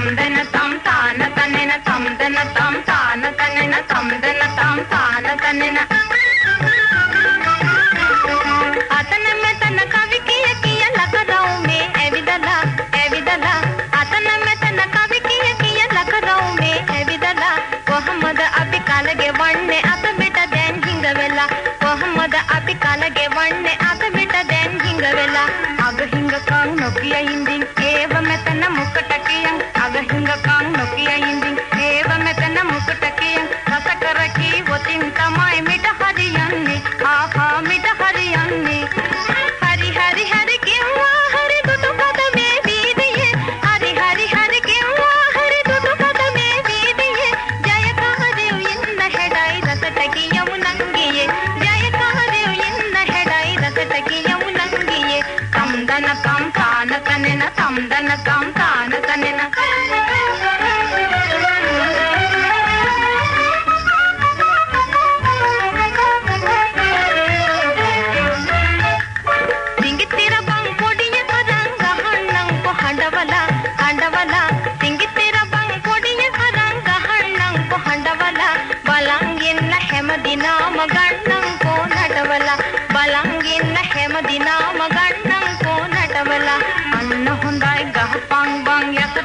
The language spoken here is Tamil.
தம்தன தம் தான தன்னின தம்தன தம் தான தன்னின தம்தன தம் தான தன்னின. අතනම තන කවි කිය කිය ලකරවුමේ ඇවිදලා ඇවිදලා අතනම තන කවි කිය කිය ලකරවුමේ ඇවිදලා කොහොමද අපි කලගෙවන්නේ අත පිට දැන් හිඟ වෙලා කොහොමද අපි කලගෙවන්නේ தனக்கம் தான தன்னின தம் தனக்கம் தான தன்னின ಮಗ न हूंदा आहे गह पांग बांग या त